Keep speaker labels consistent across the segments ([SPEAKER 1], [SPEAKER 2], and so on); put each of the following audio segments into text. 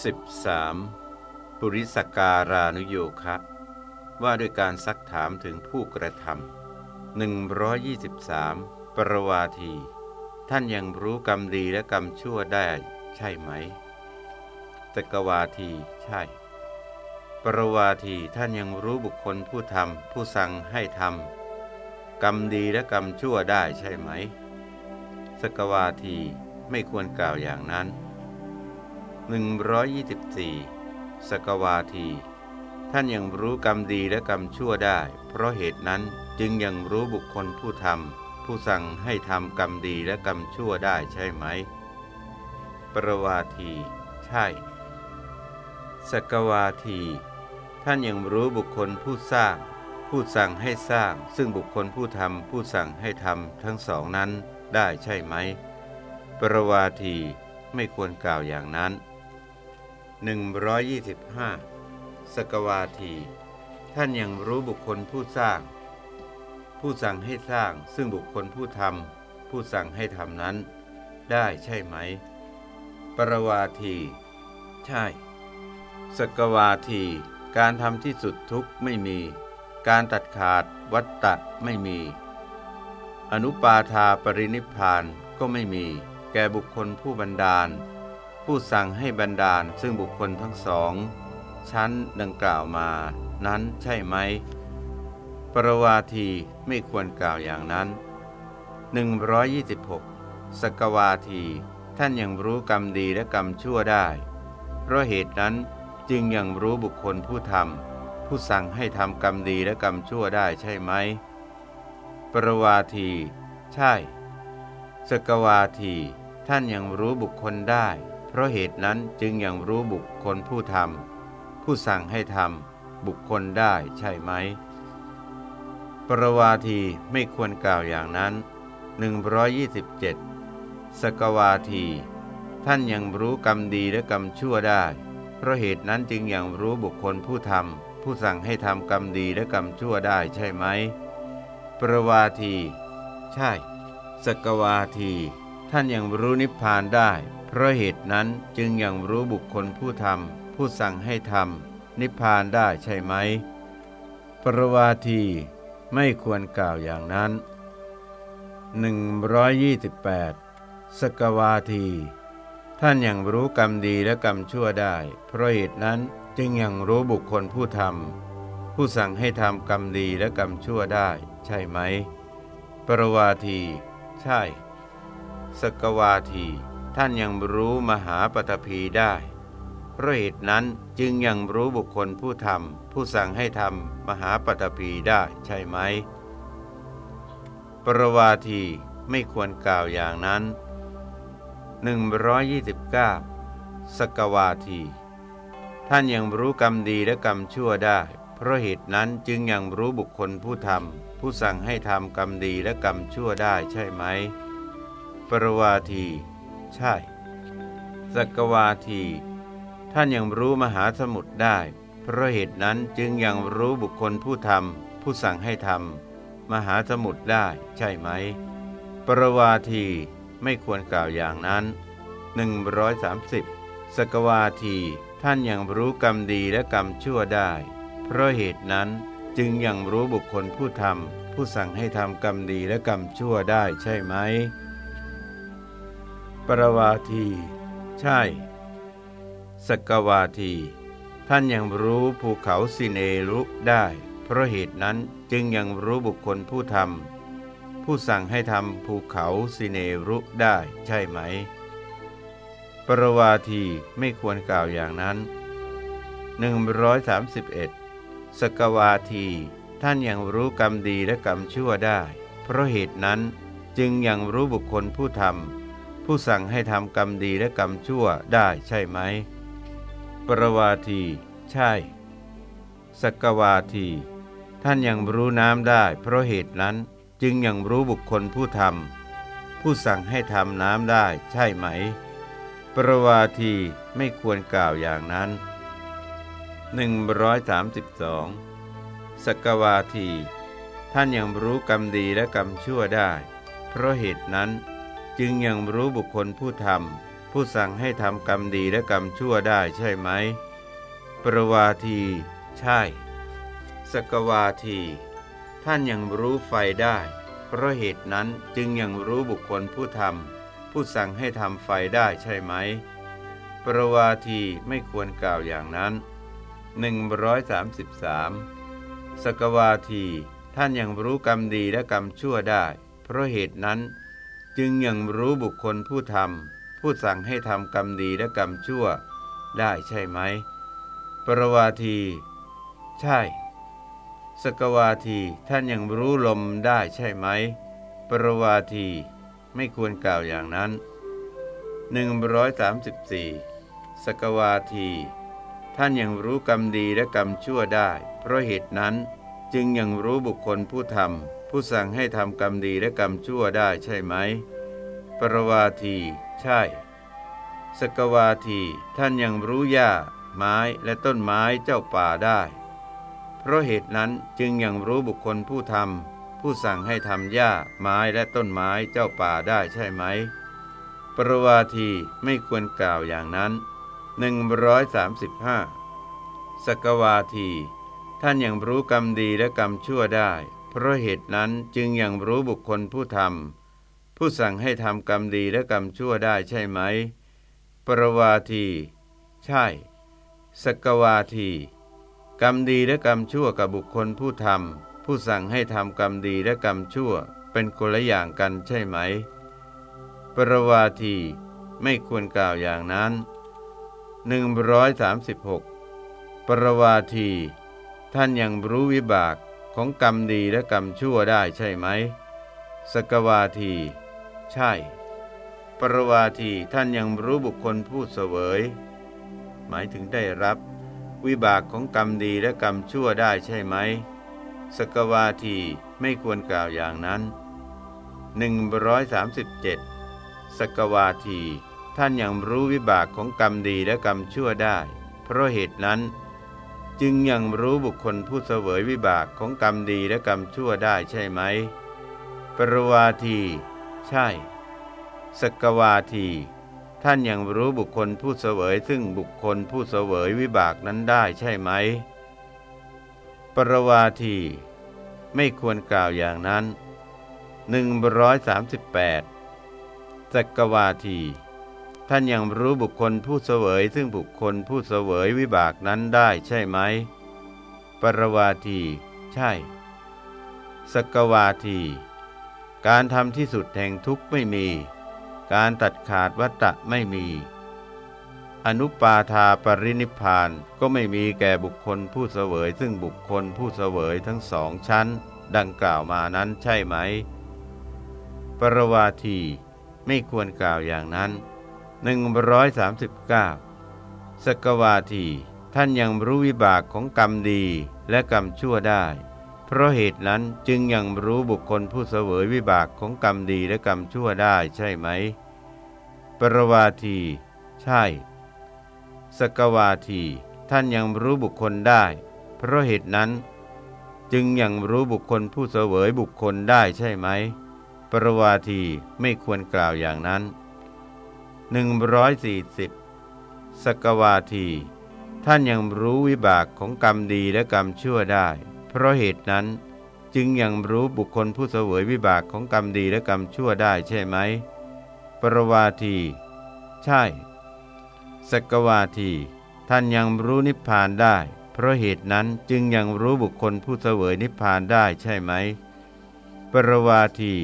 [SPEAKER 1] 13. ปุริสการานุโยคะ ว่าด้วยการซักถามถึงผู้กระทำ123 ปรวาที ท่านยังรู้กรรมดีและกรรมชั่วได้ใช่ไหมตกวาทีใช่ ปรวาทีท่านยังรู้บุคคลผู้ทำผู้สั่งให้ทำกรรมดีและกรรมชั่วได้ใช่ไหมสกวาทีไม่ควรกล่าวอย่างนั้น 124 สกวาที ท่านยังรู้กรรมดีและกรรมชั่วได้ เพราะเหตุนั้นจึงยังรู้บุคคลผู้ทำผู้สั่งให้ทำกรรมดีและกรรมชั่วได้ใช่ไหม ปรวาที ใช่ สกวาที ท่านยังรู้บุคคลผู้สร้าง ผู้สั่งให้สร้าง ซึ่งบุคคลผู้ทำผู้สั่งให้ทำทั้งสองนั้นได้ใช่ไหม ปรวาทีไม่ควรกล่าวอย่างนั้น 125 สกวาที ท่านยังรู้บุคคลผู้สร้าง ผู้สั่งให้สร้างซึ่งบุคคลผู้ทำผู้สั่งให้ทำนั้น ได้ใช่ไหม ปรวาที ใช่ สกวาที การทำที่สุดทุกไม่มี การตัดขาดวัตตะไม่มี อนุปาทาปรินิพานก็ไม่มี แก่บุคคลผู้บันดาล ผู้สั่งให้บรรดาลซึ่งบุคคลทั้งสอง ชั้นดังกล่าวมา นั้นใช่ไหม ปรวาทีไม่ควรกล่าวอย่างนั้น 126 สกวาที ท่านยังรู้กรรมดีและกรรมชั่วได้ เพราะเหตุนั้นจึงยังรู้บุคคลผู้ทำผู้สั่งให้ทำกรรมดีและกรรมชั่วได้ใช่ไหม ปรวาที ใช่ สกวาที ท่านยังรู้บุคคลได้ เพราะเหตุนั้นจึงยังรู้บุคคลผู้ทำผู้สั่งให้ทำบุคคลได้ใช่ไหม ปรวาทีไม่ควรกล่าวอย่างนั้น 127 สกวาที ท่านยังรู้กรรมดีและกรรมชั่วได้ เพราะเหตุนั้นจึงยังรู้บุคคลผู้ทำผู้สั่งให้ทำกรรมดีและกรรมชั่วได้ใช่ไหม ปรวาที ใช่ สกวาที ท่านยังรู้นิพพานได้ เพราะเหตุนั้นจึงยังรู้บุคคลผู้ทำผู้สั่งให้ทำนิพพานได้ใช่ไหม ปรวาทีไม่ควรกล่าวอย่างนั้น 128 สกวาที ท่านยังรู้กรรมดีและกรรมชั่วได้ เพราะเหตุนั้นจึงยังรู้บุคคลผู้ทำผู้สั่งให้ทำกรรมดีและกรรมชั่วได้ ใช่ไหม ปรวาที ใช่ สกวาที ท่านยังรู้มหาปฐพีได้เพราะเหตุนั้นจึงยังรู้บุคคลผู้ทำผู้สั่งให้ทำมหาปฐพีได้ใช่ไหม ปรวาทีไม่ควรกล่าวอย่างนั้น 129 สกวาที ท่านยังรู้กรรมดีและกรรมชั่วได้ เพราะเหตุนั้นจึงยังรู้บุคคลผู้ทำผู้สั่งให้ทำกรรมดีและกรรมชั่วได้ใช่ไหม รวาที ใช่สกวาที ท่านยังรู้มหาสมุทรได้ เพราะเหตุนั้นจึงยังรู้บุคคลผู้ทำผู้สั่งให้ทำมหาสมุทรได้ใช่ไหม ปรวาทีไม่ควรกล่าวอย่างนั้น 130 สกวาทีท่านยังรู้กรรมดีและกรรมชั่วได้ เพราะเหตุนั้นจึงยังรู้บุคคลผู้ทำผู้สั่งให้ทำกรรมดีและกรรมชั่วได้ใช่ไหม ปรวาที ใช่ สกวาที ท่านยังรู้ภูเขาสิเนรุได้ เพราะเหตุนั้นจึงยังรู้บุคคลผู้ทำผู้สั่งให้ทำภูเขาสิเนรุได้ใช่ไหม ปรวาทีไม่ควรกล่าวอย่างนั้น 131 สกวาทีท่านยังรู้กรรมดีและกรรมชั่วได้ เพราะเหตุนั้นจึงยังรู้บุคคลผู้ทำ ผู้สั่งให้ทำกรรมดีและกรรมชั่วได้ใช่ไหม ปรวาที ใช่ สกวาที ท่านยังรู้น้ำได้ เพราะเหตุนั้นจึงยังรู้บุคคลผู้ทำผู้สั่งให้ทำน้ำได้ใช่ไหม ปรวาทีไม่ควรกล่าวอย่างนั้น 132สกวาที ท่านยังรู้กรรมดีและกรรมชั่วได้ เพราะเหตุนั้น จึงยังรู้บุคคลผู้ทำผู้สั่งให้ทำกรรมดีและกรรมชั่วได้ใช่ไหม ประวาที ใช่ สกวาที ท่านยังรู้ไฟได้ เพราะเหตุนั้นจึงยังรู้บุคคลผู้ทำผู้สั่งให้ทำไฟได้ใช่ไหม ประวาทีไม่ควรกล่าวอย่างนั้น 133 สกวาที ท่านยังรู้กรรมดีและกรรมชั่วได้ เพราะเหตุนั้น จึงยังรู้บุคคลผู้ทำผู้สั่งให้ทำกรรมดีและกรรมชั่ว ได้ใช่ไหม ปรวาที ใช่ สกวาทีท่านยังรู้ลมได้ใช่ไหม ปรวาที ไม่ควรกล่าวอย่างนั้น 134 สกวาที ท่านยังรู้กรรมดีและกรรมชั่วได้ เพราะเหตุนั้นจึงยังรู้บุคคลผู้ทำ ผู้สั่งให้ทำกรรมดีและกรรมชั่วได้ใช่ไหม ปรวาที ใช่ สกวาที ท่านยังรู้หญ้า ไม้และต้นไม้เจ้าป่าได้ เพราะเหตุนั้นจึงยังรู้บุคคลผู้ทำผู้สั่งให้ทำหญ้า ไม้และต้นไม้เจ้าป่าได้ใช่ไหม ปรวาทีไม่ควรกล่าวอย่างนั้น135สกวาที ท่านยังรู้กรรมดีและกรรมชั่วได้ เพราะเหตุนั้นจึงยังรู้บุคคลผู้ทำผู้สั่งให้ทำกรรมดีและกรรมชั่วได้ใช่ไหม ปรวาที ใช่ สกวาที กรรมดีและกรรมชั่วกับบุคคลผู้ทำผู้สั่งให้ทำกรรมดีและกรรมชั่ว เป็นคนละอย่างกันใช่ไหม ปรวาที ไม่ควรกล่าวอย่างนั้น 136 ปรวาที ท่านยังรู้วิบาก ของกรรมดีและกรรมชั่วได้ใช่ไหม สกวาที ใช่ ปรวาทีท่านยังรู้บุคคลผู้เสวย หมายถึงได้รับ วิบากของกรรมดีและกรรมชั่วได้ใช่ไหม สกวาทีไม่ควรกล่าวอย่างนั้น 137 สกวาที ท่านยังรู้วิบากของกรรมดีและกรรมชั่วได้ เพราะเหตุนั้น จึงยังรู้บุคคลผู้เสวยวิบากของกรรมดีและกรรมชั่วได้ใช่ไหม ปรวาที ใช่ สกวาที ท่านยังรู้บุคคลผู้เสวยซึ่งบุคคลผู้เสวยวิบากนั้นได้ใช่ไหม ปรวาที ไม่ควรกล่าวอย่างนั้น 138สกวาที ท่านยังรู้บุคคลผู้เสวย ซึ่งบุคคลผู้เสวยวิบากนั้นได้ใช่ไหม ปรวาที ใช่ สกวาที การทำที่สุดแห่งทุกข์ไม่มี การตัดขาดวัตตะไม่มี อนุปาทาปรินิพานก็ไม่มีแก่บุคคลผู้เสวย ซึ่งบุคคลผู้เสวยทั้งสองชั้น ดังกล่าวมานั้นใช่ไหม ปรวาทีไม่ควรกล่าวอย่างนั้น 139 สกวาที ท่านยังรู้วิบากของกรรมดีและกรรมชั่วได้ เพราะเหตุนั้นจึงยังรู้บุคคลผู้เสวยวิบากของกรรมดีและกรรมชั่วได้ใช่ไหม ปรวาที ใช่ สกวาที ท่านยังรู้บุคคลได้ เพราะเหตุนั้น จึงยังรู้บุคคลผู้เสวยบุคคลได้ใช่ไหม ปรวาทีไม่ควรกล่าวอย่างนั้น 140 สกวาที ท่านยังรู้วิบากของกรรมดีและกรรมชั่วได้ เพราะเหตุนั้นจึงยังรู้บุคคลผู้เสวยวิบากของกรรมดีและกรรมชั่วได้ใช่ไหม ปรวาที ใช่ สกวาที ท่านยังรู้นิพพานได้ เพราะเหตุนั้นจึงยังรู้บุคคลผู้เสวยนิพพานได้ใช่ไหม ปรวาที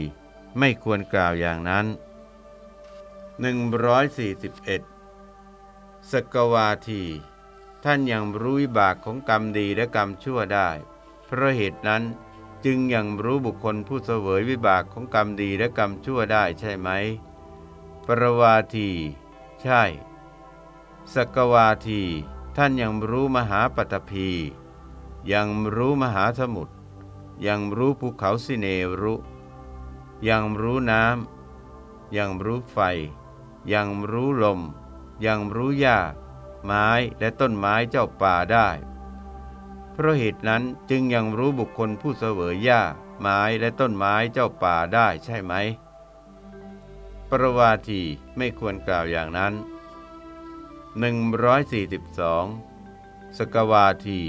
[SPEAKER 1] ไม่ควรกล่าวอย่างนั้น 141 สกวาที ท่านยังรู้วิบากของกรรมดีและกรรมชั่วได้ เพราะเหตุนั้นจึงยังรู้บุคคลผู้เสวยวิบากของกรรมดีและกรรมชั่วได้ใช่ไหม ปรวาที ใช่ สกวาที ท่านยังรู้มหาปฐพี ยังรู้มหาสมุทร ยังรู้ภูเขาสิเนรุ ยังรู้น้ำยังรู้ไฟ ยังรู้ลม ยังรู้หญ้า ไม้และต้นไม้เจ้าป่าได้ เพราะเหตุนั้นจึงยังรู้บุคคลผู้เสวยหญ้า ไม้และต้นไม้เจ้าป่าได้ใช่ไหม ปรวาทีไม่ควรกล่าวอย่างนั้น 142 สกวาที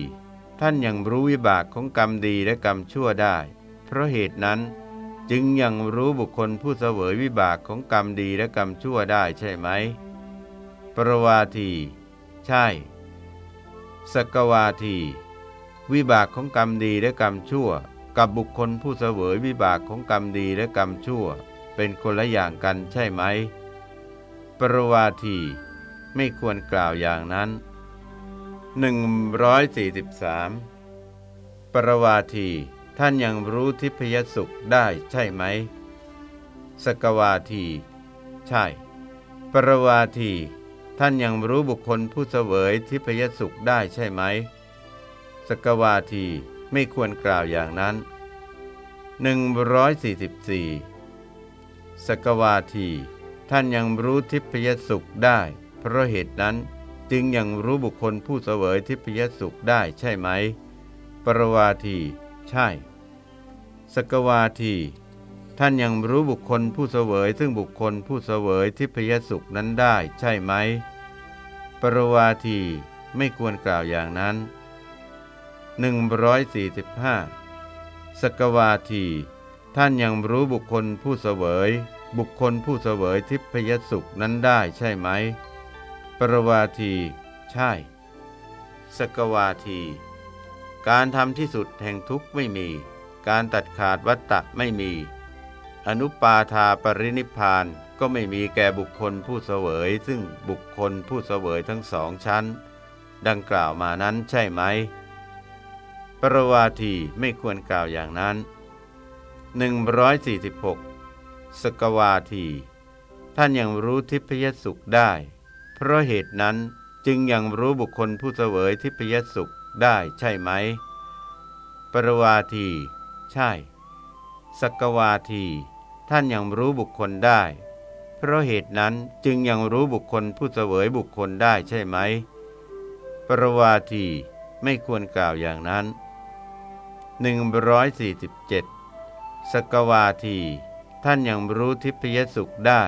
[SPEAKER 1] ท่านยังรู้วิบากของกรรมดีและกรรมชั่วได้ เพราะเหตุนั้น จึงยังรู้บุคคลผู้เสวยวิบากของกรรมดีและกรรมชั่วได้ใช่ไหม ปรวาที ใช่ สกวาที วิบากของกรรมดีและกรรมชั่ว กับบุคคลผู้เสวยวิบากของกรรมดีและกรรมชั่ว เป็นคนละอย่างกันใช่ไหม ปรวาที ไม่ควรกล่าวอย่างนั้น 143 ปรวาที ท่านยังรู้ทิพยสุขได้ใช่ไหม สกวาที ใช่ ปรวาที ท่านยังรู้บุคคลผู้เสวยทิพยสุขได้ใช่ไหม สกวาทีไม่ควรกล่าวอย่างนั้น 144 สกวาที ท่านยังรู้ทิพยสุขได้ เพราะเหตุนั้นจึงยังรู้บุคคลผู้เสวยทิพยสุขได้ใช่ไหม ปรวาที ใช่ สกวาที ท่านยังรู้บุคคลผู้เสวย ซึ่งบุคคลผู้เสวยทิพยสุขนั้นได้ใช่ไหม ปรวาทีไม่ควรกล่าวอย่างนั้น 145 สกวาที ท่านยังรู้บุคคลผู้เสวย บุคคลผู้เสวยทิพยสุขนั้นได้ใช่ไหม ปรวาที ใช่ สกวาที การทำที่สุดแห่งทุกข์ไม่มี การตัดขาดวัตตะไม่มี อนุปาทาปรินิพานก็ไม่มีแก่บุคคลผู้เสวย ซึ่งบุคคลผู้เสวยทั้งสองชั้น ดังกล่าวมานั้นใช่ไหม ปรวาทีไม่ควรกล่าวอย่างนั้น 146 สกวาที ท่านยังรู้ทิพยสุขได้ เพราะเหตุนั้นจึงยังรู้บุคคลผู้เสวยทิพยสุขได้ใช่ไหม ปรวาที ใช่สกวาที ท่านยังรู้บุคคลได้ เพราะเหตุนั้นจึงยังรู้บุคคลผู้เสวยบุคคลได้ใช่ไหม ปรวาทีไม่ควรกล่าวอย่างนั้น 147 สกวาที ท่านยังรู้ทิพยสุขได้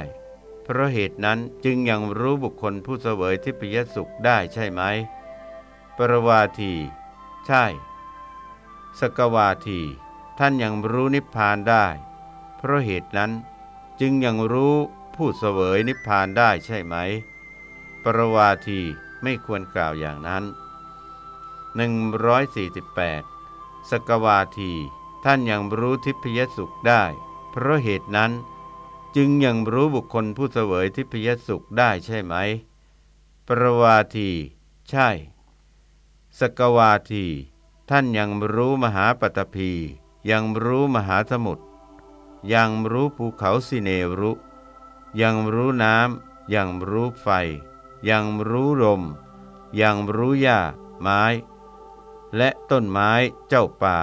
[SPEAKER 1] เพราะเหตุนั้นจึงยังรู้บุคคลผู้เสวยทิพยสุขได้ใช่ไหม ปรวาที ใช่ สกวาที ท่านยังรู้นิพพานได้ เพราะเหตุนั้นจึงยังรู้ผู้เสวยนิพพานได้ใช่ไหม ปรวาทีไม่ควรกล่าวอย่างนั้น 148 สกวาทีท่านยังรู้ทิพยสุขได้ เพราะเหตุนั้น จึงยังรู้บุคคลผู้เสวยทิพยสุขได้ใช่ไหม ปรวาที ใช่ สกวาที ท่านยังรู้มหาปตพี ยังรู้มหาสมุทรยังรู้ภูเขาสิเนรุ ยังรู้น้ำยังรู้ไฟ ยังรู้ลม ยังรู้หญ้าไม้ และต้นไม้เจ้าป่า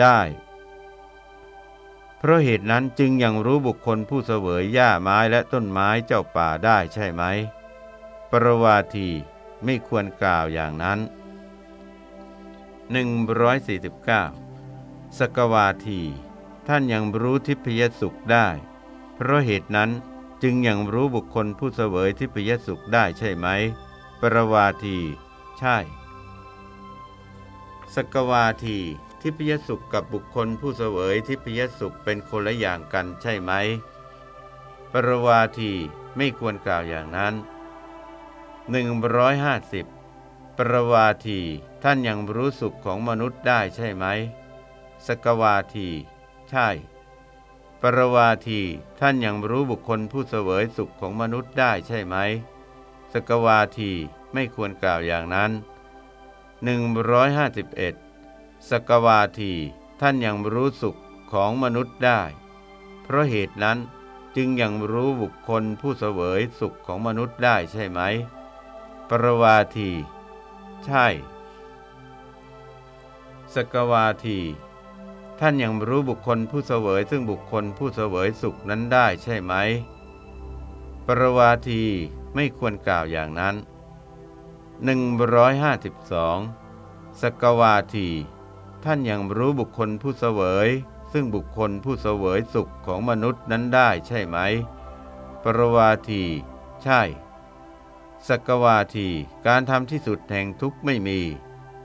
[SPEAKER 1] ได้ เพราะเหตุนั้นจึงยังรู้บุคคลผู้เสวยหญ้าไม้และต้นไม้เจ้าป่าได้ใช่ไหม ปรวาทีไม่ควรกล่าวอย่างนั้น 149 สกวาที ท่านยังรู้ทิพยสุขได้ เพราะเหตุนั้นจึงยังรู้บุคคลผู้เสวยทิพยสุขได้ใช่ไหม ปรวาที ใช่ สกวาที ทิพยสุขกับบุคคลผู้เสวยทิพยสุขเป็นคนละอย่างกันใช่ไหม ปรวาทีไม่ควรกล่าวอย่างนั้น 150 ปรวาที ท่านยังรู้สุขของมนุษย์ได้ใช่ไหม สกวาที ใช่ ปรวาทีท่านยังรู้บุคคลผู้เสวยสุขของมนุษย์ได้ใช่ไหม สกวาทีไม่ควรกล่าวอย่างนั้น 151 สกวาทีท่านยังรู้สุขของมนุษย์ได้ เพราะเหตุนั้นจึงยังรู้บุคคลผู้เสวยสุขของมนุษย์ได้ใช่ไหม ปรวาที ใช่ สกวาที ท่านยังรู้บุคคลผู้เสวยซึ่งบุคคลผู้เสวยสุขนั้นได้ใช่ไหม ปรวาทีไม่ควรกล่าวอย่างนั้น 152 สกวาที ท่านยังรู้บุคคลผู้เสวย ซึ่งบุคคลผู้เสวยสุขของมนุษย์นั้นได้ใช่ไหม ปรวาที ใช่สกวาที การทำที่สุดแห่งทุกข์ไม่มี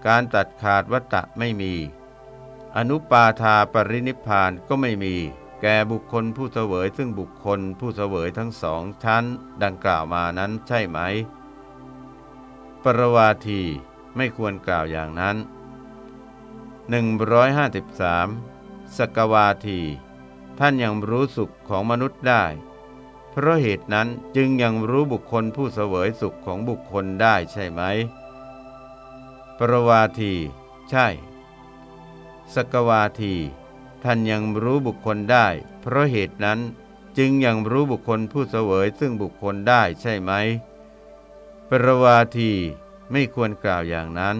[SPEAKER 1] การตัดขาดวัตตะไม่มี อนุปาทาปรินิพานก็ไม่มี แก่บุคคลผู้เสวยซึ่งบุคคลผู้เสวยทั้งสองชั้น ดังกล่าวมานั้นใช่ไหม ปรวาทีไม่ควรกล่าวอย่างนั้น 153 สกวาที ท่านยังรู้สุขของมนุษย์ได้ เพราะเหตุนั้นจึงยังรู้บุคคลผู้เสวยสุขของบุคคลได้ใช่ไหม ปรวาที ใช่ สกวาที ท่านยังรู้บุคคลได้ เพราะเหตุนั้นจึงยังรู้บุคคลผู้เสวยซึ่งบุคคลได้ใช่ไหม ปรวาทีไม่ควรกล่าวอย่างนั้น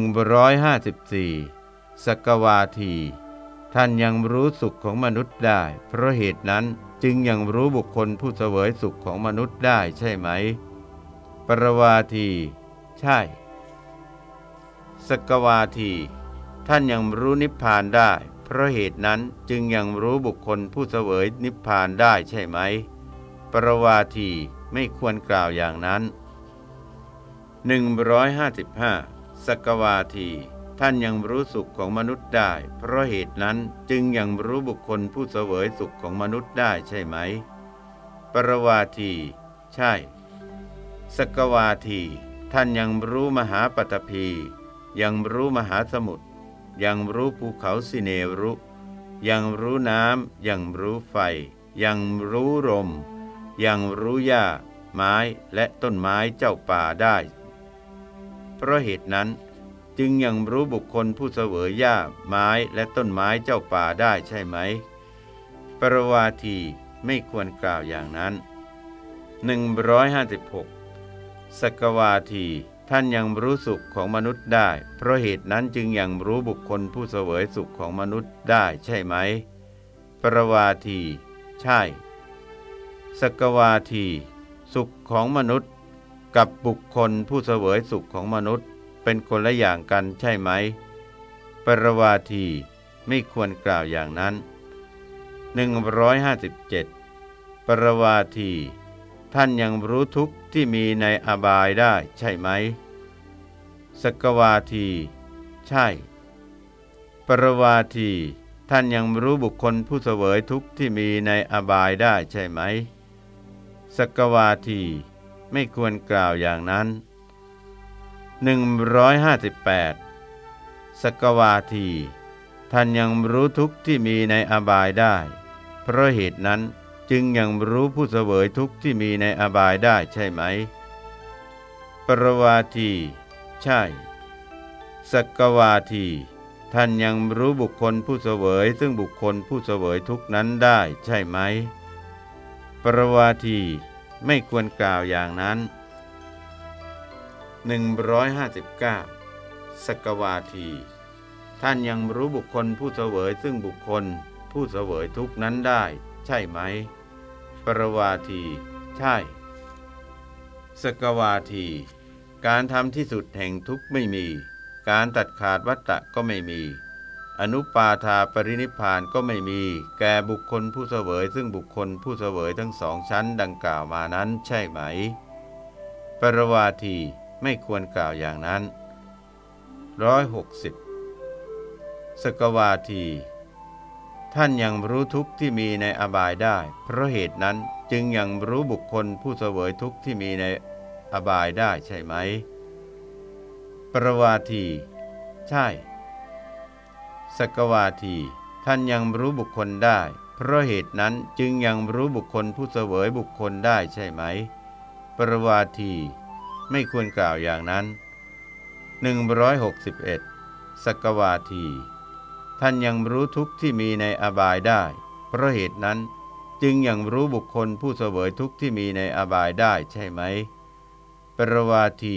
[SPEAKER 1] 154สกวาที ท่านยังรู้สุขของมนุษย์ได้ เพราะเหตุนั้นจึงยังรู้บุคคลผู้เสวยสุขของมนุษย์ได้ใช่ไหม ปรวาที ใช่ สกวาที ท่านยังรู้นิพพานได้ เพราะเหตุนั้นจึงยังรู้บุคคลผู้เสวยนิพพานได้ใช่ไหม ปรวาทีไม่ควรกล่าวอย่างนั้น 155สกวาที ท่านยังรู้สุขของมนุษย์ได้ เพราะเหตุนั้นจึงยังรู้บุคคลผู้เสวยสุขของมนุษย์ได้ใช่ไหม ปรวาที ใช่ สกวาที ท่านยังรู้มหาปฐพี ยังรู้มหาสมุทร ยังรู้ภูเขาสิเนรุ ยังรู้น้ำยังรู้ไฟ ยังรู้ลมยังรู้หญ้า ไม้และต้นไม้เจ้าป่าได้ เพราะเหตุนั้นจึงยังรู้บุคคลผู้เสวยหญ้า ไม้และต้นไม้เจ้าป่าได้ใช่ไหม ปรวาทีไม่ควรกล่าวอย่างนั้น 156 สกวาที ท่านยังรู้สุขของมนุษย์ได้ เพราะเหตุนั้นจึงยังรู้บุคคลผู้เสวยสุขของมนุษย์ได้ใช่ไหม ปรวาที ใช่ สกวาที สุขของมนุษย์ กับบุคคลผู้เสวยสุขของมนุษย์ เป็นคนละอย่างกันใช่ไหม ปรวาทีไม่ควรกล่าวอย่างนั้น 157 ปรวาที ท่านยังรู้ทุกข์ ที่มีในอบายได้ใช่ไหม สกวาที ใช่ ปรวาที ท่านยังรู้บุคคลผู้เสวยทุกข์ที่มีในอบายได้ใช่ไหม สกวาที ไม่ควรกล่าวอย่างนั้น 158 สกวาที ท่านยังรู้ทุกข์ที่มีในอบายได้ เพราะเหตุนั้น จึงยังรู้ผู้เสวยทุกข์ที่มีในอบายได้ใช่ไหม ปรวาที ใช่สกวาที ท่านยังรู้บุคคลผู้เสวย ซึ่งบุคคลผู้เสวยทุกนั้นได้ใช่ไหม ปรวาที ไม่ควรกล่าวอย่างนั้น 159สกวาที ท่านยังรู้บุคคลผู้เสวย ซึ่งบุคคลผู้เสวยทุกนั้นได้ ใช่ไหม ปรวาที ใช่ สกวาที การทำที่สุดแห่งทุกไม่มี การตัดขาดวัตตะก็ไม่มี อนุปาทาปรินิพานก็ไม่มี แก่บุคคลผู้เสวย ซึ่งบุคคลผู้เสวยทั้งสองชั้นดังกล่าวมานั้นใช่ไหม ปรวาทีไม่ควรกล่าวอย่างนั้นร้อยหกสิบสกวาที ท่านยังรู้ทุกข์ที่มีในอบายได้ เพราะเหตุนั้นจึงยังรู้บุคคลผู้เสวยทุกข์ที่มีในอบายได้ใช่ไหม ประวาที ใช่ สกวาที ท่านยังรู้บุคคลได้ เพราะเหตุนั้นจึงยังรู้บุคคลผู้เสวยบุคคลได้ใช่ไหม ประวาที ไม่ควรกล่าวอย่างนั้น 161 สกวาที ท่านยังรู้ทุกข์ที่มีในอบายได้ เพราะเหตุนั้นจึงยังรู้บุคคลผู้เสวยทุกข์ที่มีในอบายได้ใช่ไหม ปรวาที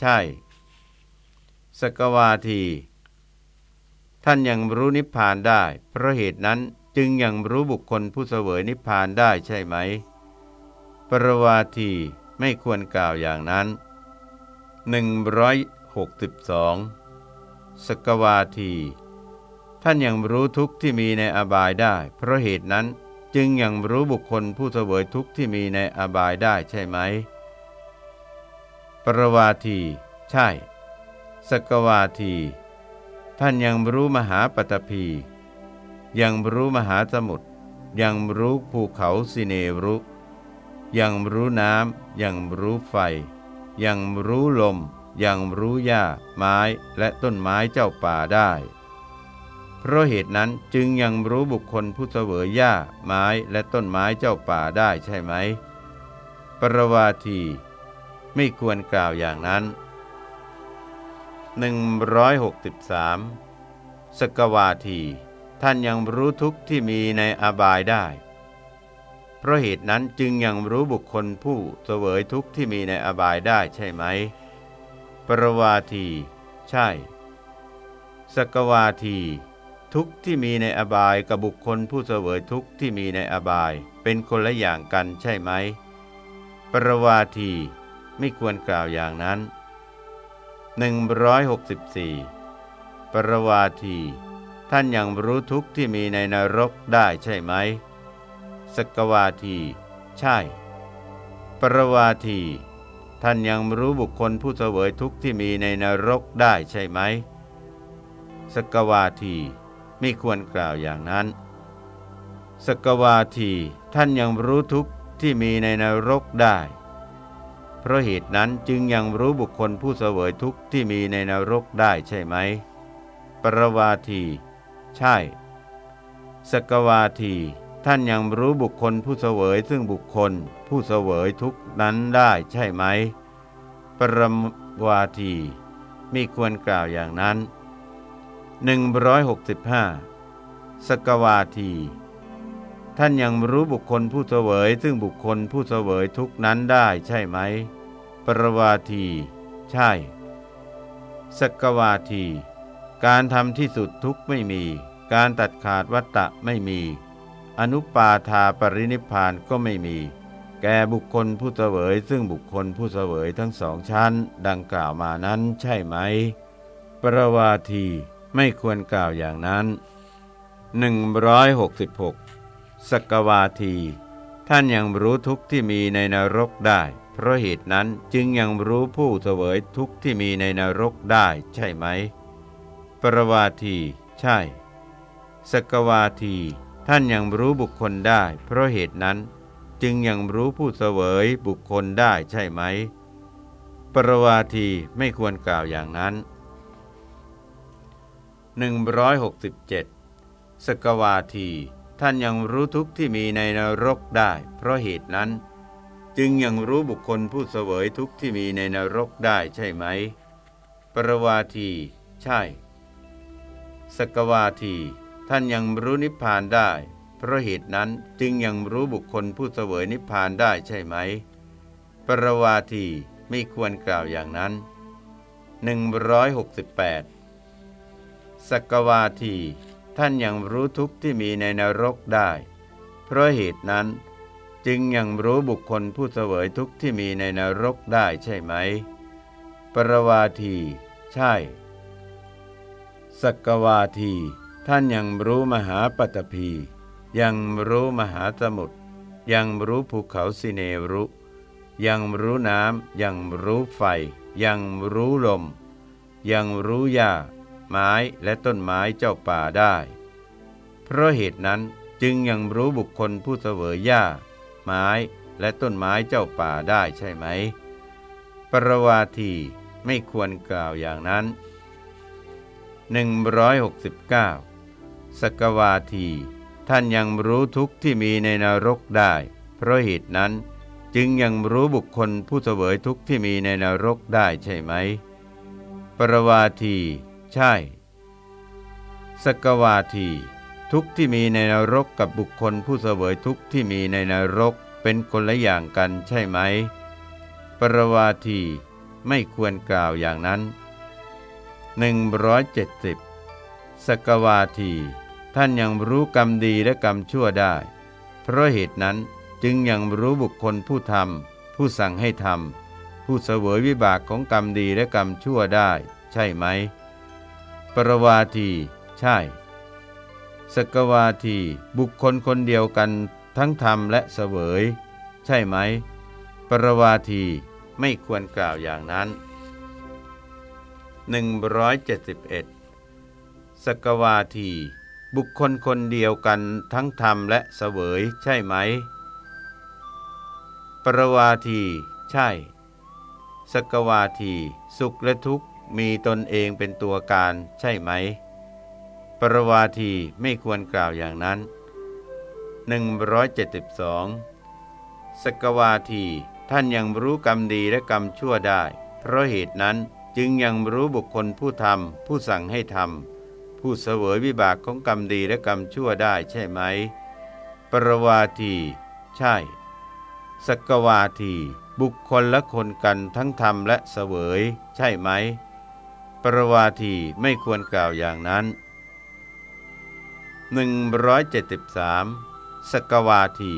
[SPEAKER 1] ใช่ สกวาที ท่านยังรู้นิพพานได้ เพราะเหตุนั้นจึงยังรู้บุคคลผู้เสวยนิพพานได้ใช่ไหม ปรวาทีไม่ควรกล่าวอย่างนั้น 162 สกวาที ท่านยังรู้ทุกข์ที่มีในอบายได้ เพราะเหตุนั้นจึงยังรู้บุคคลผู้เสวยทุกข์ที่มีในอบายได้ใช่ไหม ปรวาที ใช่ สกวาที ท่านยังรู้มหาปตพี ยังรู้มหาสมุทร ยังรู้ภูเขาสิเนรุ ยังรู้น้ำ ยังรู้ไฟ ยังรู้ลม ยังรู้หญ้า ไม้ และต้นไม้เจ้าป่าได้ เพราะเหตุนั้นจึงยังรู้บุคคลผู้เสวยหญ้าไม้และต้นไม้เจ้าป่าได้ใช่ไหม ปรวาที ไม่ควรกล่าวอย่างนั้น 163 สกวาที ท่านยังรู้ทุกที่มีในอบายได้ เพราะเหตุนั้นจึงยังรู้บุคคลผู้เสวยทุกที่มีในอบายได้ใช่ไหม ปรวาที ใช่ สกวาที ทุกข์ที่มีในอบายกับบุคคลผู้เสวยทุกข์ที่มีในอบาย เป็นคนละอย่างกันใช่ไหม ปรวาทีไม่ควรกล่าวอย่างนั้น 164 ปรวาที ท่านยังรู้ทุกข์ที่มีในนรกได้ใช่ไหม สกวาที ใช่ ปรวาที ท่านยังรู้บุคคลผู้เสวยทุกข์ที่มีในนรกได้ใช่ไหมสกวาที ไม่ควรกล่าวอย่างนั้น สกวาทีท่านยังรู้ทุกข์ที่มีในนรกได้ เพราะเหตุนั้นจึงยังรู้บุคคลผู้เสวยทุกข์ที่มีในนรกได้ใช่ไหม ปรวาที ใช่ สกวาทีท่านยังรู้บุคคลผู้เสวยซึ่งบุคคลผู้เสวยทุกนั้นได้ใช่ไหม ปรมวาทีไม่ควรกล่าวอย่างนั้น 165 สกวาที ท่านยังรู้บุคคลผู้เสวย ซึ่งบุคคลผู้เสวยทุกนั้นได้ใช่ไหม ปรวาที ใช่ สกวาที การทำที่สุดทุกไม่มี การตัดขาดวัตตะไม่มี อนุปาทาปรินิพานก็ไม่มี แก่บุคคลผู้เสวย ซึ่งบุคคลผู้เสวยทั้งสองชั้น ดังกล่าวมานั้นใช่ไหม ปรวาที ไม่ควรกล่าวอย่างนั้น 166 สกวาที ท่านยังรู้ทุกที่มีในนรกได้ เพราะเหตุนั้นจึงยังรู้ผู้เสวยทุกที่มีในนรกได้ใช่ไหม ปรวาที ใช่ สกวาที ท่านยังรู้บุคคลได้ เพราะเหตุนั้นจึงยังรู้ผู้เสวยบุคคลได้ใช่ไหม ปรวาทีไม่ควรกล่าวอย่างนั้น 167 สกวาที ท่านยังรู้ทุกที่มีในนรกได้ เพราะเหตุนั้น จึงยังรู้บุคคลผู้เสวยทุกที่มีในนรกได้ใช่ไหม ปรวาที ใช่ สกวาที ท่านยังรู้นิพพานได้ เพราะเหตุนั้นจึงยังรู้บุคคลผู้เสวยนิพพานได้ใช่ไหม ปรวาทีไม่ควรกล่าวอย่างนั้น 168 สกวาที ท่านยังรู้ทุกข์ที่มีในนรกได้ เพราะเหตุนั้น จึงยังรู้บุคคลผู้เสวยทุกข์ที่มีในนรกได้ใช่ไหม ปรวาที ใช่สกวาที ท่านยังรู้มหาปัตภียังรู้มหาสมุทรยังรู้ภูเขาสิเนรุ ยังรู้น้ำยังรู้ไฟ ยังรู้ลม ยังรู้หญ้า ไม้และต้นไม้เจ้าป่าได้ เพราะเหตุนั้นจึงยังรู้บุคคลผู้เสวยหญ้า ไม้และต้นไม้เจ้าป่าได้ใช่ไหม ปรวาทีไม่ควรกล่าวอย่างนั้น 169 สกวาที ท่านยังรู้ทุกข์ที่มีในนรกได้ เพราะเหตุนั้นจึงยังรู้บุคคลผู้เสวยทุกข์ที่มีในนรกได้ใช่ไหม ปรวาที ใช่ สกวาที ทุกที่มีในนรกกับบุคคลผู้เสวยทุกที่มีในนรกเป็นคนละอย่างกันใช่ไหม ปรวาทีไม่ควรกล่าวอย่างนั้น 170 สกวาที ท่านยังรู้กรรมดีและกรรมชั่วได้ เพราะเหตุนั้นจึงยังรู้บุคคลผู้ทำผู้สั่งให้ทำผู้เสวยวิบากของกรรมดีและกรรมชั่วได้ ใช่ไหม ปรวาที ใช่ สกวาที บุคคลคนเดียวกันทั้งทำและเสวย ใช่ไหม ปรวาทีไม่ควรกล่าวอย่างนั้น 171 สกวาที บุคคลคนเดียวกันทั้งทำและเสวยใช่ไหม ปรวาที ใช่ สกวาที สุขและทุกข์ มีตนเองเป็นตัวการใช่ไหม ปรวาทีไม่ควรกล่าวอย่างนั้น 172 สกวาทีท่านยังรู้กรรมดีและกรรมชั่วได้ เพราะเหตุนั้นจึงยังรู้บุคคลผู้ทำผู้สั่งให้ทำผู้เสวยวิบากของกรรมดีและกรรมชั่วได้ใช่ไหม ปรวาที ใช่สกวาที บุคคลและคนกันทั้งทำและเสวย ใช่ไหม ปรวาทีไม่ควรกล่าวอย่างนั้น 173 สกวาที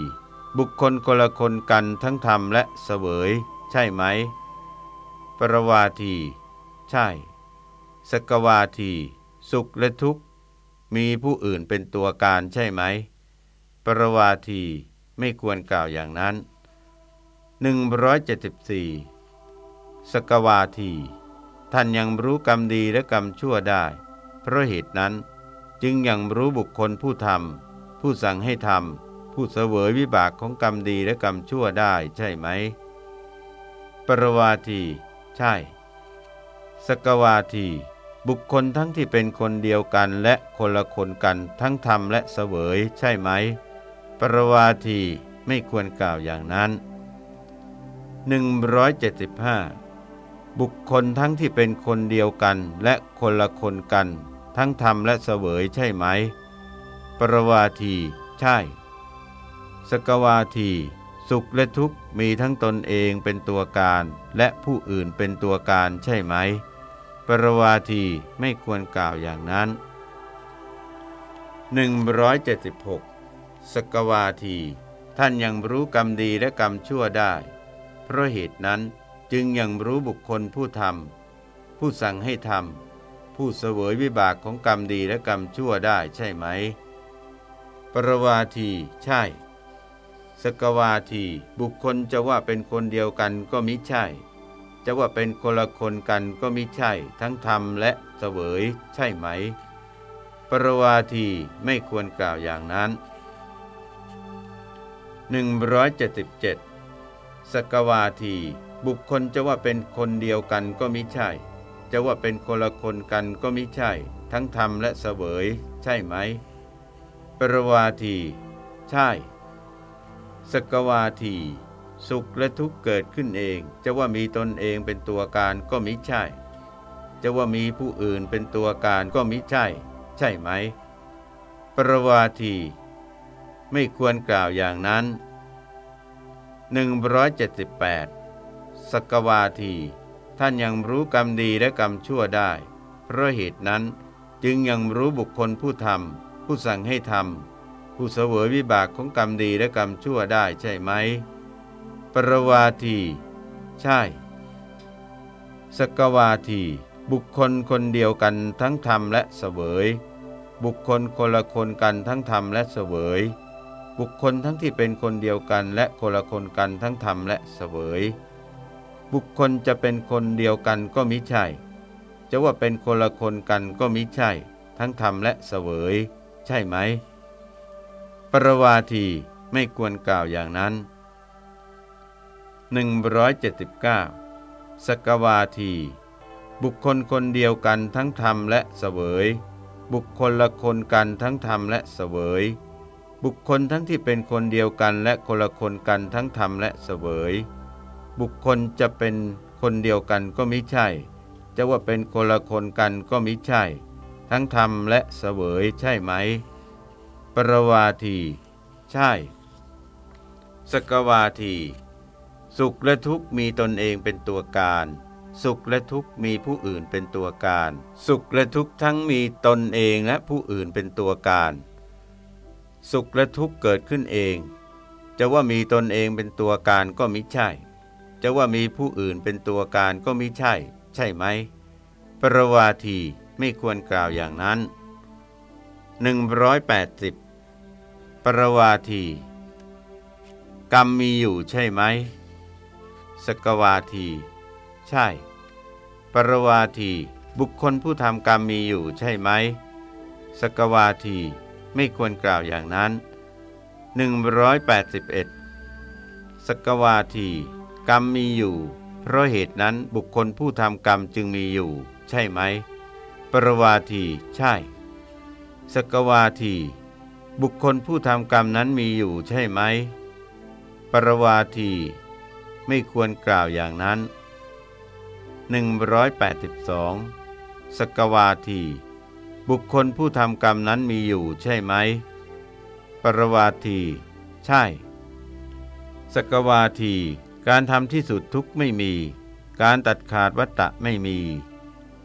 [SPEAKER 1] บุคคลคนละคนกันทั้งทำและเสวย ใช่ไหม ปรวาที ใช่ สกวาที สุขและทุกข์ มีผู้อื่นเป็นตัวการใช่ไหม ปรวาทีไม่ควรกล่าวอย่างนั้น 174 สกวาที ท่านยังรู้กรรมดีและกรรมชั่วได้ เพราะเหตุนั้น จึงยังรู้บุคคลผู้ทำผู้สั่งให้ทำผู้เสวยวิบากของกรรมดีและกรรมชั่วได้ใช่ไหม ปรวาที ใช่ สกวาที บุคคลทั้งที่เป็นคนเดียวกันและคนละคนกันทั้งทำและเสวยใช่ไหม ปรวาทีไม่ควรกล่าวอย่างนั้น 175 บุคคลทั้งที่เป็นคนเดียวกันและคนละคนกัน ทั้งทำและเสวยใช่ไหม ปรวาทีใช่ สกวาที สุขและทุกข์มีทั้งตนเองเป็นตัวการ และผู้อื่นเป็นตัวการใช่ไหม ปรวาทีไม่ควรกล่าวอย่างนั้น 176 สกวาที ท่านยังรู้กรรมดีและกรรมชั่วได้ เพราะเหตุนั้น จึงยังรู้บุคคลผู้ทำผู้สั่งให้ทำผู้เสวยวิบากของกรรมดีและกรรมชั่วได้ใช่ไหม ปรวาที ใช่ สกวาที บุคคลจะว่าเป็นคนเดียวกันก็มิใช่ จะว่าเป็นคนละคนกันก็มิใช่ ทั้งทำและเสวยใช่ไหม ปรวาทีไม่ควรกล่าวอย่างนั้น 177 สกวาที บุคคลจะว่าเป็นคนเดียวกันก็มิใช่ จะว่าเป็นคนละคนกันก็ม่ใช่ ทั้งทำและเสวยใช่ไหม ปรวาที ใช่ สกวาที สุขและทุกข์เกิดขึ้นเอง จะว่ามีตนเองเป็นตัวการก็มิใช่ จะว่ามีผู้อื่นเป็นตัวการก็มิใช่ ใช่ไหม ปรวาที ไม่ควรกล่าวอย่างนั้น 178 สกวาที ท่านยังรู้กรรมดีและกรรมชั่วได้ เพราะเหตุนั้นจึงยังรู้บุคคลผู้ทำผู้สั่งให้ทำผู้เสวยวิบากของกรรมดีและกรรมชั่วได้ใช่ไหม ปรวาที ใช่ สกวาที บุคคลคนเดียวกันทั้งทำและเสวย บุคคลคนละคนกันทั้งทำและเสวยบุคคลทั้งที่เป็นคนเดียวกันและคนละคนกันทั้งทำและเสวย บุคคลจะเป็นคนเดียวกันก็มิใช่ จะว่าเป็นคนละคนกันก็มิใช่ ทั้งทำและเสวย ใช่ไหม ปรวาทีไม่ควรกล่าวอย่างนั้น 179 สกวาที บุคคลคนเดียวกันทั้งทำและเสวย บุคคลละคนกันทั้งทำและเสวย บุคคลทั้งที่เป็นคนเดียวกันและคนละคนกันทั้งทำและเสวย บุคคลจะเป็นคนเดียวกันก็มิใช่ จะว่าเป็นคนละคนกันก็มิใช่ ทั้งทำและเสวยใช่ไหม ปรวาที ใช่ สกวาที สุขและทุกข์มีตนเองเป็นตัวการ สุขและทุกข์มีผู้อื่นเป็นตัวการ สุขและทุกข์ทั้งมีตนเองและผู้อื่นเป็นตัวการ สุขและทุกข์เกิดขึ้นเอง จะว่ามีตนเองเป็นตัวการก็มิใช่ จะว่ามีผู้อื่นเป็นตัวการก็ม่ใช่ ใช่ไหม ปรวาทีไม่ควรกล่าวอย่างนั้น 180 ปรวาที กรรมมีอยู่ใช่ไหม สกวาที ใช่ ปรวาที บุคคลผู้ทำกรรมมีอยู่ใช่ไหม สกวาที ไม่ควรกล่าวอย่างนั้น 181 สกวาที กรรมมีอยู่ เพราะเหตุนั้นบุคคลผู้ทำกรรมจึงมีอยู่ ใช่ไหม ปรวาทีใช่ สกวาที บุคคลผู้ทำกรรมนั้นมีอยู่ใช่ไหม ปรวาที ไม่ควรกล่าวอย่างนั้น 182 สกวาที บุคคลผู้ทำกรรมนั้นมีอยู่ใช่ไหม ปรวาที ใช่ สกวาที การทำที่สุดทุกไม่มี การตัดขาดวัตตะไม่มี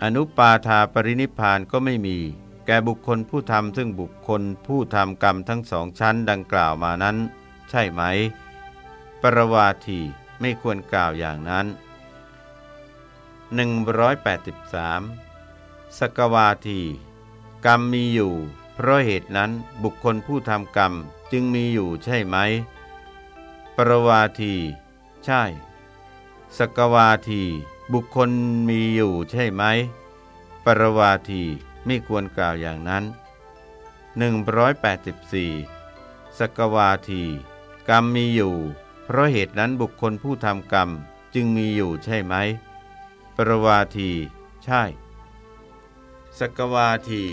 [SPEAKER 1] อนุปาทาปรินิพานก็ไม่มี แก่บุคคลผู้ทำซึ่งบุคคลผู้ทำกรรมทั้งสองชั้นดังกล่าวมานั้น ใช่ไหม ปรวาทีไม่ควรกล่าวอย่างนั้น 183 สกวาที กรรมมีอยู่ เพราะเหตุนั้นบุคคลผู้ทำกรรมจึงมีอยู่ใช่ไหม ปรวาที ใช่ สกวาที บุคคลมีอยู่ใช่ไหม ปรวาทีไม่ควรกล่าวอย่างนั้น 184 สกวาที กรรมมีอยู่ เพราะเหตุนั้นบุคคลผู้ทำกรรมจึงมีอยู่ใช่ไหม ปรวาที ใช่ สกวาที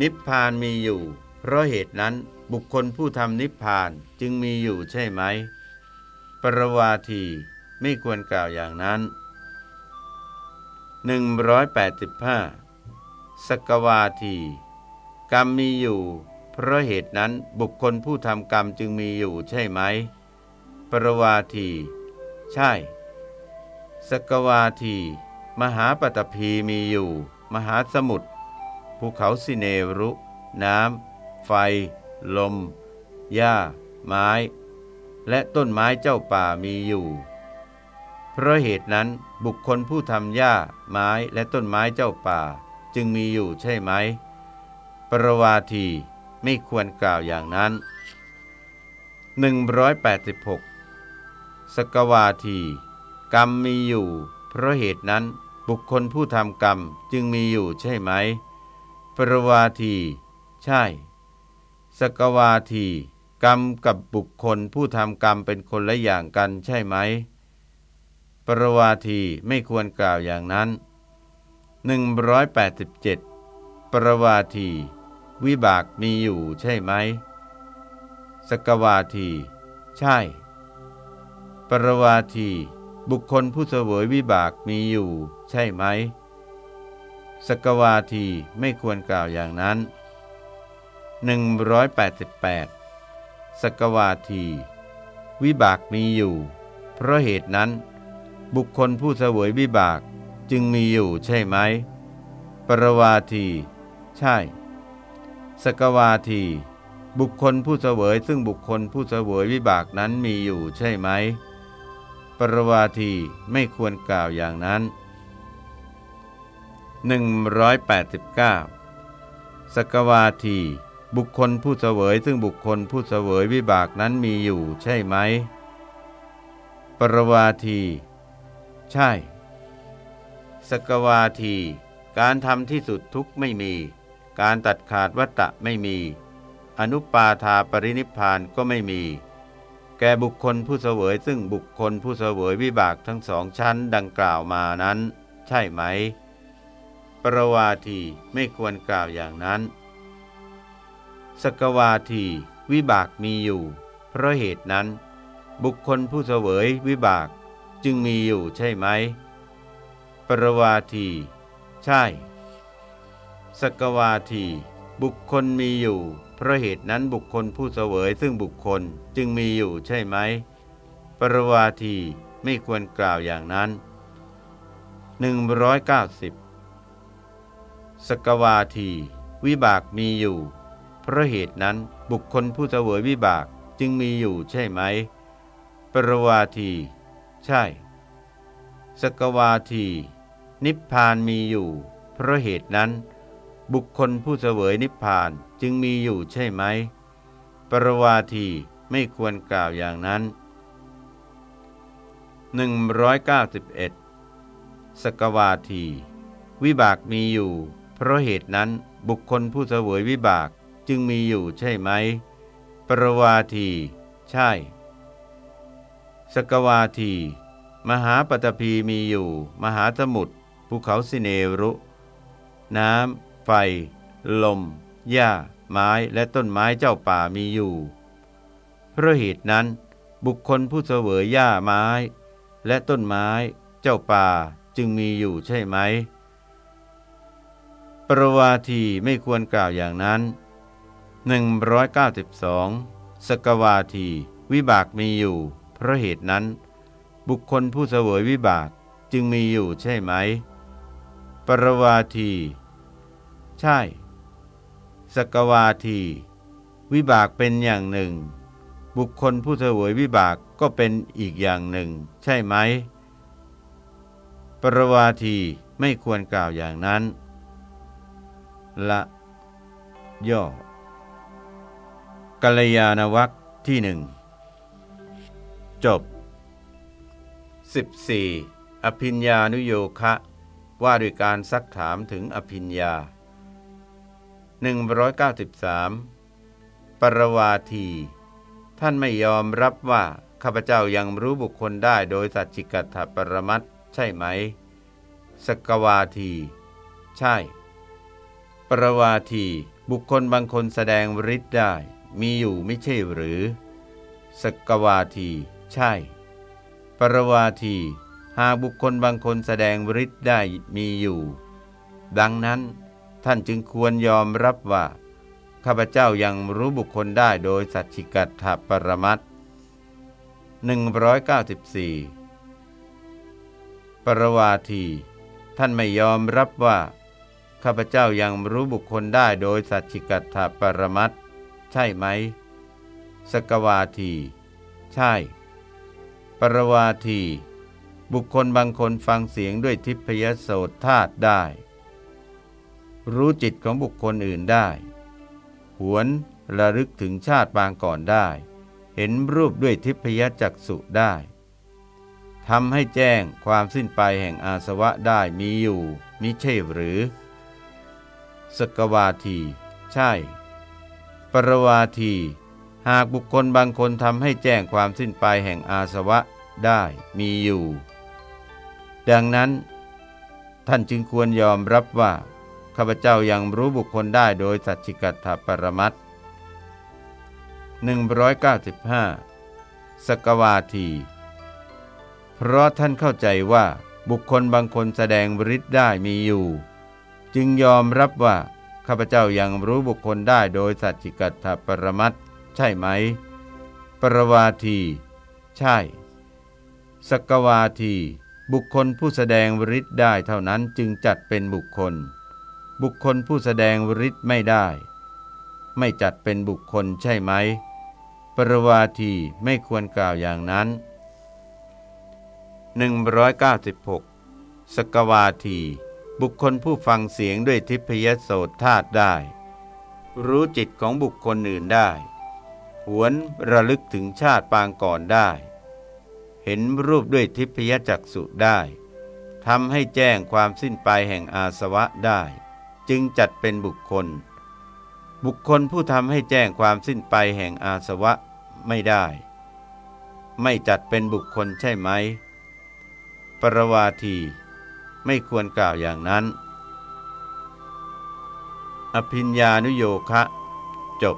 [SPEAKER 1] นิพพานมีอยู่ เพราะเหตุนั้นบุคคลผู้ทำนิพพานจึงมีอยู่ใช่ไหม ปรวาทีไม่ควรกล่าวอย่างนั้น 185 สกวาที กรรมมีอยู่ เพราะเหตุนั้นบุคคลผู้ทำกรรมจึงมีอยู่ใช่ไหม ปรวาที ใช่ สกวาที มหาปตพีมีอยู่ มหาสมุทรภูเขาสิเนรุ น้ำ ไฟ ลม หญ้า ไม้ และต้นไม้เจ้าป่ามีอยู่ เพราะเหตุนั้นบุคคลผู้ทำหญ้าไม้และต้นไม้เจ้าป่าจึงมีอยู่ใช่ไหม ปรวาทีไม่ควรกล่าวอย่างนั้น 186 สกวาที กรรมมีอยู่ เพราะเหตุนั้นบุคคลผู้ทำกรรมจึงมีอยู่ใช่ไหม ปรวาที ใช่ สกวาที กรรมกับบุคคลผู้ทำกรรมเป็นคนละอย่างกันใช่ไหม ปรวาทีไม่ควรกล่าวอย่างนั้น 187 ปรวาที วิบากมีอยู่ใช่ไหม สกวาที ใช่ ปรวาที บุคคลผู้เสวยวิบากมีอยู่ ใช่ไหม สกวาทีไม่ควรกล่าวอย่างนั้น 188 สกวาที วิบากมีอยู่ เพราะเหตุนั้น บุคคลผู้เสวยวิบากจึงมีอยู่ใช่ไหม ปรวาที ใช่ สกวาที บุคคลผู้เสวยซึ่งบุคคลผู้เสวยวิบากนั้นมีอยู่ใช่ไหม ปรวาทีไม่ควรกล่าวอย่างนั้น 189 สกวาที บุคคลผู้เสวยซึ่งบุคคลผู้เสวยวิบากนั้นมีอยู่ใช่ไหม ปรวาที ใช่ สกวาที การทำที่สุดทุกไม่มี การตัดขาดวัตตะไม่มี อนุปาทาปรินิพพานก็ไม่มี แก่บุคคลผู้เสวยซึ่งบุคคลผู้เสวยวิบากทั้งสองชั้นดังกล่าวมานั้น ใช่ไหม ปรวาทีไม่ควรกล่าวอย่างนั้น สกวาทีวิบากมีอยู่ เพราะเหตุนั้น บุคคลผู้เสวยวิบากจึงมีอยู่ใช่ไหม ปรวาที ใช่ สกวาที บุคคลมีอยู่ เพราะเหตุนั้นบุคคลผู้เสวยซึ่งบุคคลจึงมีอยู่ใช่ไหม ปรวาทีไม่ควรกล่าวอย่างนั้น 190 สกวาที วิบากมีอยู่ เพราะเหตุนั้นบุคคลผู้เสวยวิบากจึงมีอยู่ใช่ไหม ปรวาที ใช่ สกวาที นิพพานมีอยู่ เพราะเหตุนั้น บุคคลผู้เสวยนิพพานจึงมีอยู่ใช่ไหม ปรวาทีไม่ควรกล่าวอย่างนั้น 191 สกวาที วิบากมีอยู่ เพราะเหตุนั้นบุคคลผู้เสวยวิบาก จึงมีอยู่ใช่ไหม ปรวาที ใช่ สกวาที มหาปตพีมีอยู่ มหาสมุทร ภูเขาสิเนรุ น้ำ ไฟ ลม หญ้า ไม้และต้นไม้เจ้าป่ามีอยู่ เพราะเหตุนั้น บุคคลผู้เสวยหญ้าไม้ และต้นไม้ เจ้าป่าจึงมีอยู่ใช่ไหม ปรวาทีไม่ควรกล่าวอย่างนั้น 192 สกวาที วิบากมีอยู่ เพราะเหตุนั้น บุคคลผู้เสวยวิบากจึงมีอยู่ใช่ไหม ปรวาที ใช่ สกวาที วิบากเป็นอย่างหนึ่ง บุคคลผู้เสวยวิบากก็เป็นอีกอย่างหนึ่ง ใช่ไหม ปรวาทีไม่ควรกล่าวอย่างนั้น ละ ย่อ กัลยาณวัคที่หนึ่งจบ 14. อภิญญานุโยคะ ว่าด้วยการซักถามถึงอภิญญา 193 ปรวาที ท่านไม่ยอมรับว่า ข้าพเจ้ายังรู้บุคคลได้โดยสัจจิกัตถปรมัตใช่ไหม สกวาที ใช่ ปรวาที บุคคลบางคนแสดงฤทธิ์ได้ มีอยู่ไม่ใช่หรือ สกวาที ใช่ ปรวาที หากบุคคลบางคนแสดงฤทธิ์ได้มีอยู่ ดังนั้นท่านจึงควรยอมรับว่า ข้าพเจ้ายังรู้บุคคลได้โดยสัจจิกัตถปรมัต194ปรวาที ท่านไม่ยอมรับว่า ข้าพเจ้ายังรู้บุคคลได้โดยสัจจิกัตถปรมัต ใช่ไหม สกวาที ใช่ ปรวาที บุคคลบางคนฟังเสียงด้วยทิพยโสตธาตุได้ รู้จิตของบุคคลอื่นได้ หวนระลึกถึงชาติบางก่อนได้ เห็นรูปด้วยทิพยจักษุได้ทำให้แจ้งความสิ้นไปแห่งอาสวะได้มีอยู่มิใช่หรือ สกวาที ใช่ ปรวาที หากบุคคลบางคนทำให้แจ้งความสิ้นไปแห่งอาสวะได้มีอยู่ ดังนั้น ท่านจึงควรยอมรับว่า ข้าพเจ้ายังรู้บุคคลได้โดยสัจจิกัตถปรมัต195สกวาที เพราะท่านเข้าใจว่าบุคคลบางคนแสดงฤทธิ์ได้มีอยู่ จึงยอมรับว่า ข้าพเจ้ายังรู้บุคคลได้โดยสัจจิกัตถปรมัตใช่ไหม ปรวาที ใช่ สกวาที บุคคลผู้แสดงฤทธิ์ได้เท่านั้นจึงจัดเป็นบุคคล บุคคลผู้แสดงฤทธิ์ไม่ได้ ไม่จัดเป็นบุคคลใช่ไหม ปรวาทีไม่ควรกล่าวอย่างนั้น 196 สกวาที บุคคลผู้ฟังเสียงด้วยทิพยโสตธาตุได้ รู้จิตของบุคคลอื่นได้ หวนระลึกถึงชาติปางก่อนได้ เห็นรูปด้วยทิพยจักษุได้ทำให้แจ้งความสิ้นไปแห่งอาสวะได้ จึงจัดเป็นบุคคล บุคคลผู้ทำให้แจ้งความสิ้นไปแห่งอาสวะไม่ได้ ไม่จัดเป็นบุคคลใช่ไหม ปรวาที ไม่ควรกล่าวอย่างนั้น อภิญญานุโยคะ จบ